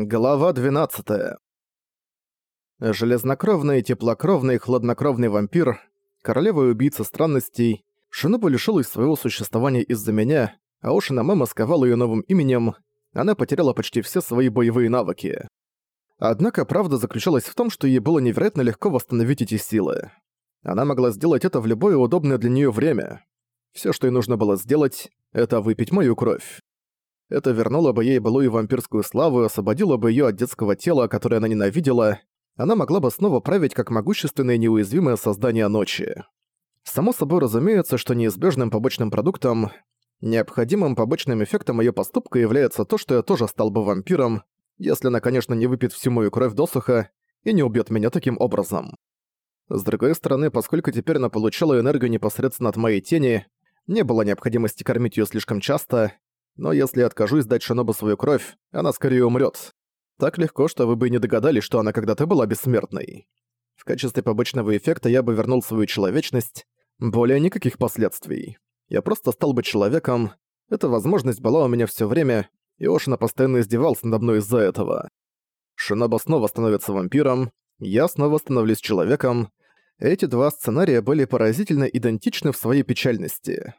Глава 12. Железнокровный, теплокровный, хладнокровный вампир, королева и убийца странностей, Шинобу лишилась своего существования из-за меня, а Ошина Мэма сковала её новым именем, она потеряла почти все свои боевые навыки. Однако правда заключалась в том, что ей было невероятно легко восстановить эти силы. Она могла сделать это в любое удобное для неё время. Всё, что ей нужно было сделать, это выпить мою кровь. Это вернуло бы ей былую вампирскую славу и освободило бы её от детского тела, которое она ненавидела. Она могла бы снова править как могущественное и неуязвимое создание ночи. Само собой разумеется, что неизбежным побочным продуктом, необходимым побочным эффектом её поступка является то, что я тоже стал бы вампиром, если она, конечно, не выпьет всю мою кровь досуха и не убьёт меня таким образом. С другой стороны, поскольку теперь она получала энергию непосредственно от моей тени, не было необходимости кормить её слишком часто, но если я откажусь дать Шинобу свою кровь, она скорее умрет. Так легко, что вы бы и не догадались, что она когда-то была бессмертной. В качестве побочного эффекта я бы вернул свою человечность, более никаких последствий. Я просто стал бы человеком, эта возможность была у меня все время, и Ошина постоянно издевался надо мной из-за этого. Шиноба снова становится вампиром, я снова становлюсь человеком. Эти два сценария были поразительно идентичны в своей печальности.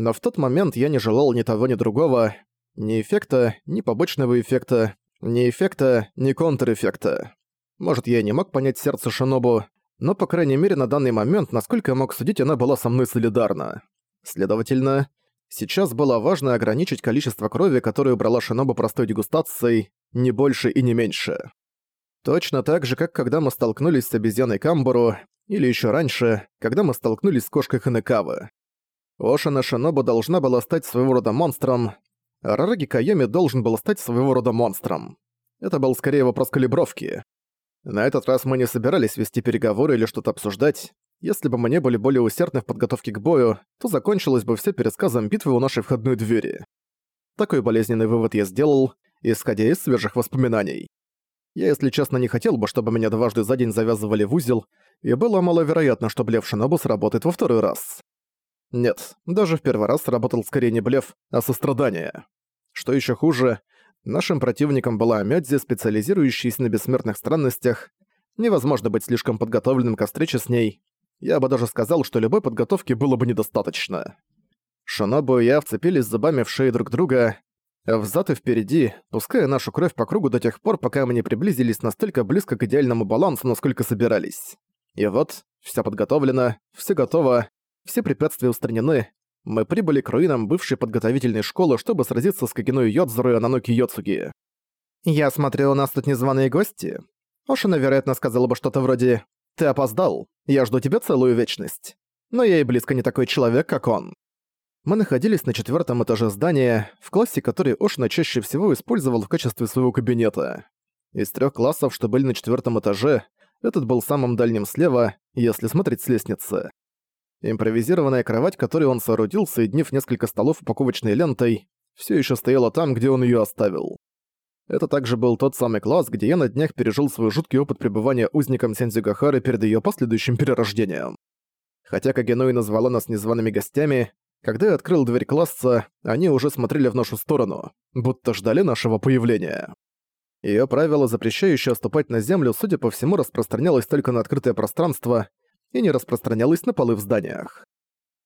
Но в тот момент я не желал ни того, ни другого, ни эффекта, ни побочного эффекта, ни эффекта, ни контр-эффекта. Может, я и не мог понять сердце Шинобу, но, по крайней мере, на данный момент, насколько я мог судить, она была со мной солидарна. Следовательно, сейчас было важно ограничить количество крови, которую брала Шинобу простой дегустацией, не больше и не меньше. Точно так же, как когда мы столкнулись с обезьяной Камбуру, или еще раньше, когда мы столкнулись с кошкой Ханекавы. Ошина Шинобу должна была стать своего рода монстром, а Рараги Кайоми должен был стать своего рода монстром. Это был скорее вопрос калибровки. На этот раз мы не собирались вести переговоры или что-то обсуждать. Если бы мы не были более усердны в подготовке к бою, то закончилось бы все пересказом битвы у нашей входной двери. Такой болезненный вывод я сделал, исходя из свежих воспоминаний. Я, если честно, не хотел бы, чтобы меня дважды за день завязывали в узел, и было маловероятно, что Блев Шинобу сработает во второй раз. Нет, даже в первый раз сработал скорее не блеф, а сострадание. Что еще хуже, нашим противником была Амядзи, специализирующаяся на бессмертных странностях. Невозможно быть слишком подготовленным к встрече с ней. Я бы даже сказал, что любой подготовки было бы недостаточно. Шинобу и я вцепились зубами в шеи друг друга, взад и впереди, пуская нашу кровь по кругу до тех пор, пока мы не приблизились настолько близко к идеальному балансу, насколько собирались. И вот, все подготовлено, все готово, все препятствия устранены. Мы прибыли к руинам бывшей подготовительной школы, чтобы сразиться с Кагиной Йодзуру и Ананоки Йоцуги. «Я смотрел, у нас тут незваные гости». Ошина, вероятно, сказала бы что-то вроде «Ты опоздал, я жду тебя целую вечность». Но я и близко не такой человек, как он. Мы находились на четвертом этаже здания, в классе, который Ошина чаще всего использовал в качестве своего кабинета. Из трех классов, что были на четвертом этаже, этот был самым дальним слева, если смотреть с лестницы. Импровизированная кровать, которую он соорудил, соединив несколько столов упаковочной лентой, все еще стояла там, где он ее оставил. Это также был тот самый класс, где я на днях пережил свой жуткий опыт пребывания узником Сензюгахары перед ее последующим перерождением. Хотя Кагенуи назвала нас незваными гостями, когда я открыл дверь класса, они уже смотрели в нашу сторону, будто ждали нашего появления. Её правило, запрещающее ступать на землю, судя по всему, распространялось только на открытое пространство, и не распространялась на полы в зданиях.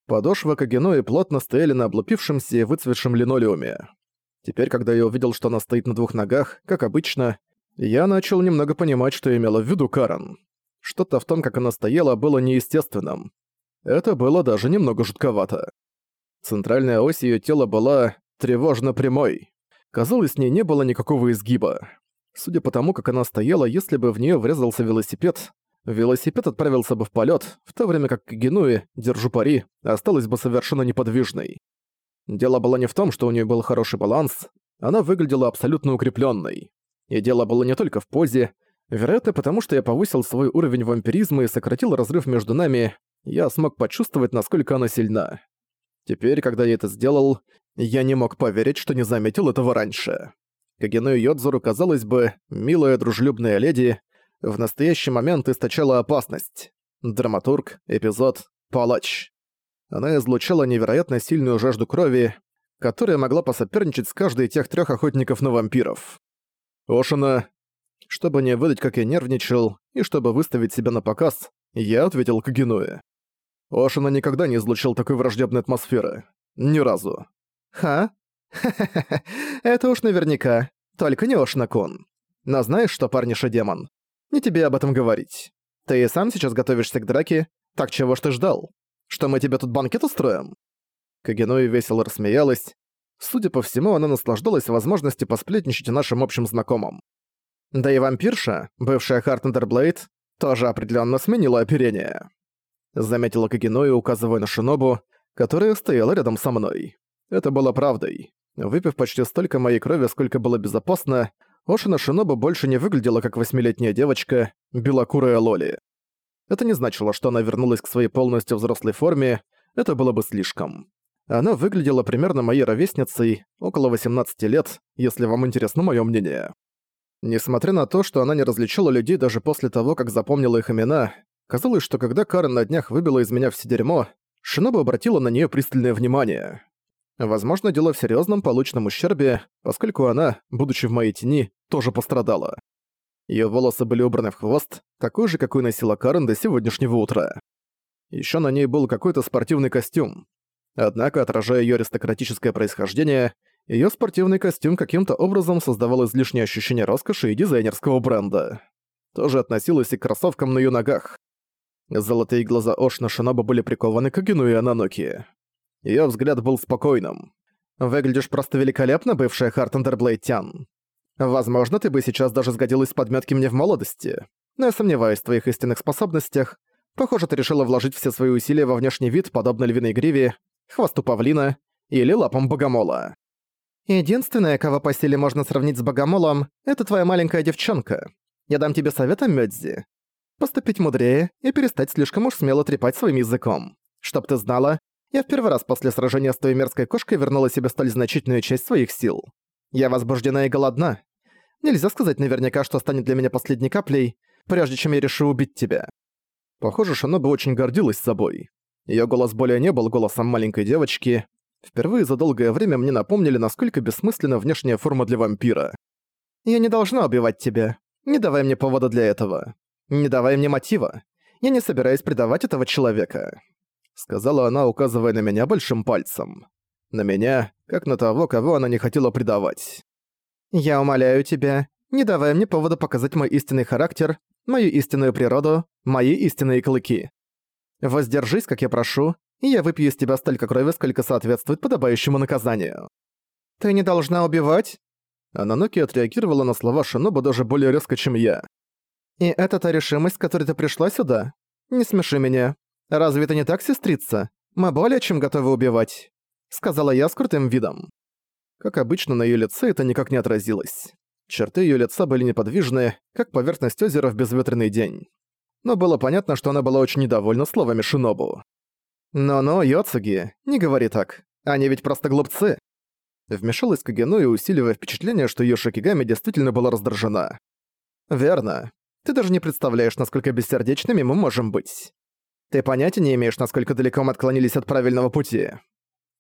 Подошва Кагенои плотно стояли на облупившемся и выцветшем линолеуме. Теперь, когда я увидел, что она стоит на двух ногах, как обычно, я начал немного понимать, что имела в виду Карен. Что-то в том, как она стояла, было неестественным. Это было даже немного жутковато. Центральная ось её тела была тревожно прямой. Казалось, в ней не было никакого изгиба. Судя по тому, как она стояла, если бы в неё врезался велосипед, велосипед отправился бы в полет, в то время как Генуи, держу пари, осталась бы совершенно неподвижной. Дело было не в том, что у нее был хороший баланс, она выглядела абсолютно укрепленной. И дело было не только в позе, вероятно, потому что я повысил свой уровень вампиризма и сократил разрыв между нами, я смог почувствовать, насколько она сильна. Теперь, когда я это сделал, я не мог поверить, что не заметил этого раньше. Кагену Йодзуру, казалось бы, милая дружелюбная леди, в настоящий момент источала опасность. Драматург, эпизод, палач. Она излучала невероятно сильную жажду крови, которая могла посоперничать с каждой тех трех охотников на вампиров. Ошина. Чтобы не выдать, как я нервничал, и чтобы выставить себя на показ, я ответил Кагенуэ. Ошина никогда не излучил такой враждебной атмосферы. Ни разу. Ха? Ха-ха-ха, это уж наверняка. Только не Ошина-кун. Но знаешь что, парниша демон? Не тебе об этом говорить. Ты и сам сейчас готовишься к драке, так чего ж ты ждал? Что мы тебе тут банкет устроим?» Кагенуи весело рассмеялась. Судя по всему, она наслаждалась возможностью посплетничать о нашим общим знакомым. Да и вампирша, бывшая Хартандерблейд, тоже определенно сменила оперение. Заметила Кагенуи, указывая на Шинобу, которая стояла рядом со мной. Это было правдой. Выпив почти столько моей крови, сколько было безопасно, Ошино Шинобу больше не выглядела как восьмилетняя девочка, белокурая Лоли. Это не значило, что она вернулась к своей полностью взрослой форме, это было бы слишком. Она выглядела примерно моей ровесницей, около 18 лет, если вам интересно моё мнение. Несмотря на то, что она не различила людей даже после того, как запомнила их имена, казалось, что когда Карен на днях выбила из меня все дерьмо, Шиноба обратила на неё пристальное внимание. Возможно, дело в серьёзном полученном ущербе, поскольку она, будучи в моей тени, тоже пострадала. Её волосы были убраны в хвост, такой же, какой носила Карен до сегодняшнего утра. Ещё на ней был какой-то спортивный костюм. Однако, отражая её аристократическое происхождение, её спортивный костюм каким-то образом создавал излишнее ощущение роскоши и дизайнерского бренда. Тоже относилось и к кроссовкам на её ногах. Золотые глаза Ошна Шиноба были прикованы к Агину и Ананоки. Её взгляд был спокойным. «Выглядишь просто великолепно, бывшая Хартендерблейдтян. Возможно, ты бы сейчас даже сгодилась подметки мне в молодости. Но я сомневаюсь в твоих истинных способностях. Похоже, ты решила вложить все свои усилия во внешний вид, подобно львиной гриве, хвосту павлина или лапам богомола. Единственное, кого по силе можно сравнить с богомолом, это твоя маленькая девчонка. Я дам тебе совет о Мёдзи. Поступить мудрее и перестать слишком уж смело трепать своим языком. Чтоб ты знала, я в первый раз после сражения с той мерзкой кошкой вернула себе столь значительную часть своих сил. Я возбуждена и голодна. Нельзя сказать наверняка, что станет для меня последней каплей, прежде чем я решу убить тебя». Похоже, Шиноби очень гордилась собой. Её голос более не был голосом маленькой девочки. Впервые за долгое время мне напомнили, насколько бессмысленна внешняя форма для вампира. «Я не должна убивать тебя. Не давай мне повода для этого. Не давай мне мотива. Я не собираюсь предавать этого человека» сказала она, указывая на меня большим пальцем. На меня, как на того, кого она не хотела предавать. «Я умоляю тебя, не давай мне повода показать мой истинный характер, мою истинную природу, мои истинные клыки. Воздержись, как я прошу, и я выпью из тебя столько крови, сколько соответствует подобающему наказанию». «Ты не должна убивать?» Ананоки отреагировала на слова Шиноба даже более резко, чем я. «И это та решимость, с которой ты пришла сюда? Не смеши меня. «Разве это не так, сестрица? Мы более чем готовы убивать», — сказала я с крутым видом. Как обычно, на её лице это никак не отразилось. Черты её лица были неподвижны, как поверхность озера в безветренный день. Но было понятно, что она была очень недовольна словами Шинобу. «Но-но, Йоцуги, не говори так. Они ведь просто глупцы». Вмешалась Кагену и усиливая впечатление, что её Шокигами действительно была раздражена. «Верно. Ты даже не представляешь, насколько бессердечными мы можем быть. Ты понятия не имеешь, насколько далеко мы отклонились от правильного пути.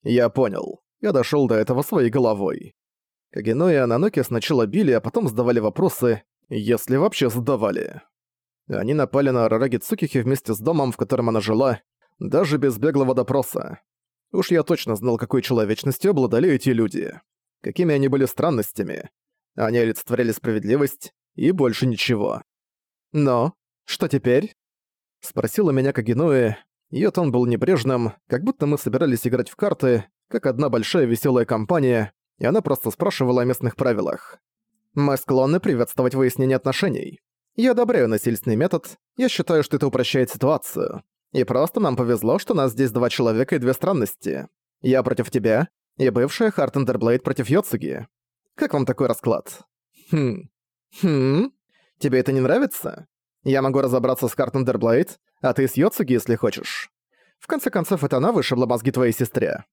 Я понял. Я дошёл до этого своей головой. Кагено и Ананоки сначала били, а потом задавали вопросы, если вообще задавали. Они напали на Арараги Цукихи вместе с домом, в котором она жила, даже без беглого допроса. Уж я точно знал, какой человечностью обладали эти люди. Какими они были странностями. Они олицетворяли справедливость и больше ничего. Но, что теперь? Спросила меня Кагенуэ. Её тон был небрежным, как будто мы собирались играть в карты, как одна большая веселая компания, и она просто спрашивала о местных правилах. Мы склонны приветствовать выяснение отношений. Я одобряю насильственный метод, я считаю, что это упрощает ситуацию. И просто нам повезло, что нас здесь два человека и две странности. Я против тебя, и бывшая Хартандерблейд против Йоцуги. Как вам такой расклад? Хм. Хм? Тебе это не нравится? Я могу разобраться с Хартандерблейд, а ты с Йоцуги, если хочешь. В конце концов, это она вышибла мозги твоей сестре.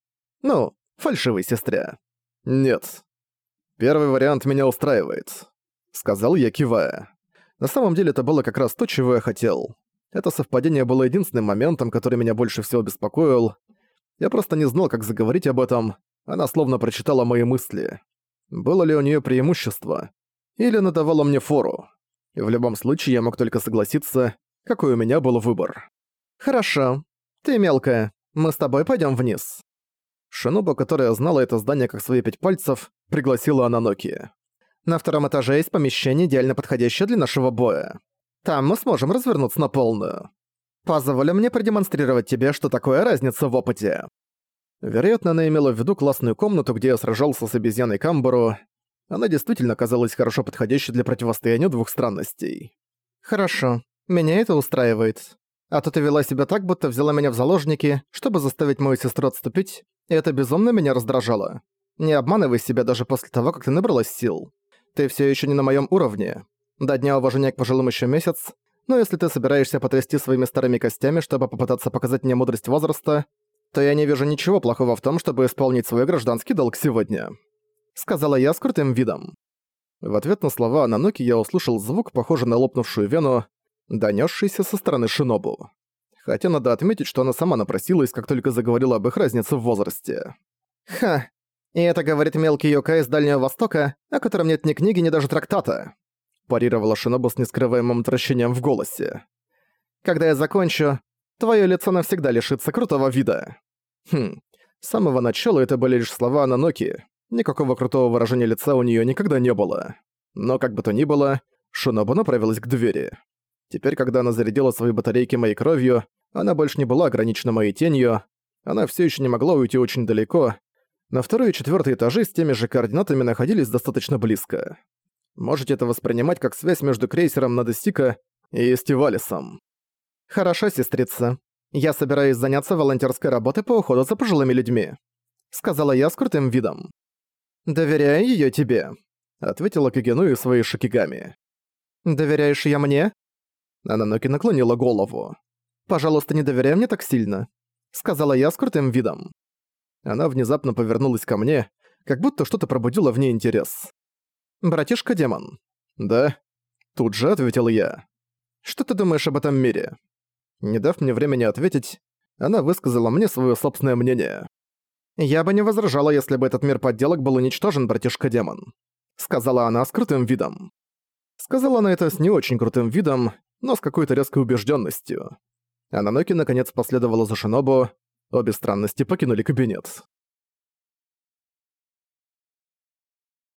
Ну, фальшивой сестре. Нет. Первый вариант меня устраивает. Сказал я, кивая. На самом деле это было как раз то, чего я хотел. Это совпадение было единственным моментом, который меня больше всего беспокоил. Я просто не знал, как заговорить об этом. Она словно прочитала мои мысли. Было ли у нее преимущество? или она давала мне фору. В любом случае я мог только согласиться, какой у меня был выбор. «Хорошо. Ты мелкая. Мы с тобой пойдем вниз». Шиноба, которая знала это здание как свои пять пальцев, пригласила Ананоки. «На втором этаже есть помещение, идеально подходящее для нашего боя. Там мы сможем развернуться на полную. Позволь мне продемонстрировать тебе, что такое разница в опыте». Вероятно, она имела в виду классную комнату, где я сражался с обезьяной Камбару. Она действительно казалась хорошо подходящей для противостояния двух странностей. «Хорошо. Меня это устраивает. А то ты вела себя так, будто взяла меня в заложники, чтобы заставить мою сестру отступить, и это безумно меня раздражало. Не обманывай себя даже после того, как ты набралась сил. Ты все еще не на моем уровне. До дня уважения к пожилым еще месяц, но если ты собираешься потрясти своими старыми костями, чтобы попытаться показать мне мудрость возраста, то я не вижу ничего плохого в том, чтобы исполнить свой гражданский долг сегодня», — сказала я с крутым видом. В ответ на слова Ананоки я услышал звук, похожий на лопнувшую вену, донесшийся со стороны Шинобу. Хотя надо отметить, что она сама напросилась, как только заговорила об их разнице в возрасте. «Ха, и это говорит мелкий Йока из Дальнего Востока, о котором нет ни книги, ни даже трактата», парировала Шинобу с нескрываемым отвращением в голосе. «Когда я закончу, Твое лицо навсегда лишится крутого вида. Хм, с самого начала это были лишь слова Ананоки. Никакого крутого выражения лица у нее никогда не было. Но как бы то ни было, Шинобу направилась к двери. Теперь, когда она зарядила свои батарейки моей кровью, она больше не была ограничена моей тенью, она все еще не могла уйти очень далеко. На второй и четвертый этажи с теми же координатами находились достаточно близко. Можете это воспринимать как связь между крейсером Надестика и Стивалисом. «Хорошо, сестрица. Я собираюсь заняться волонтерской работой по уходу за пожилыми людьми», — сказала я с крутым видом. «Доверяю ее тебе», — ответила Кагенуи своей шикигами. «Доверяешь я мне?» Ананоки наклонила голову. «Пожалуйста, не доверяй мне так сильно», — сказала я с крутым видом. Она внезапно повернулась ко мне, как будто что-то пробудило в ней интерес. «Братишка-демон». «Да?» Тут же ответил я. «Что ты думаешь об этом мире?» Не дав мне времени ответить, она высказала мне свое собственное мнение. «Я бы не возражала, если бы этот мир подделок был уничтожен, братишка-демон», — сказала она с крутым видом. Сказала она это с не очень крутым видом, но с какой-то резкой убежденностью. Ананоки наконец последовала за Шинобу, обе странности покинули кабинет.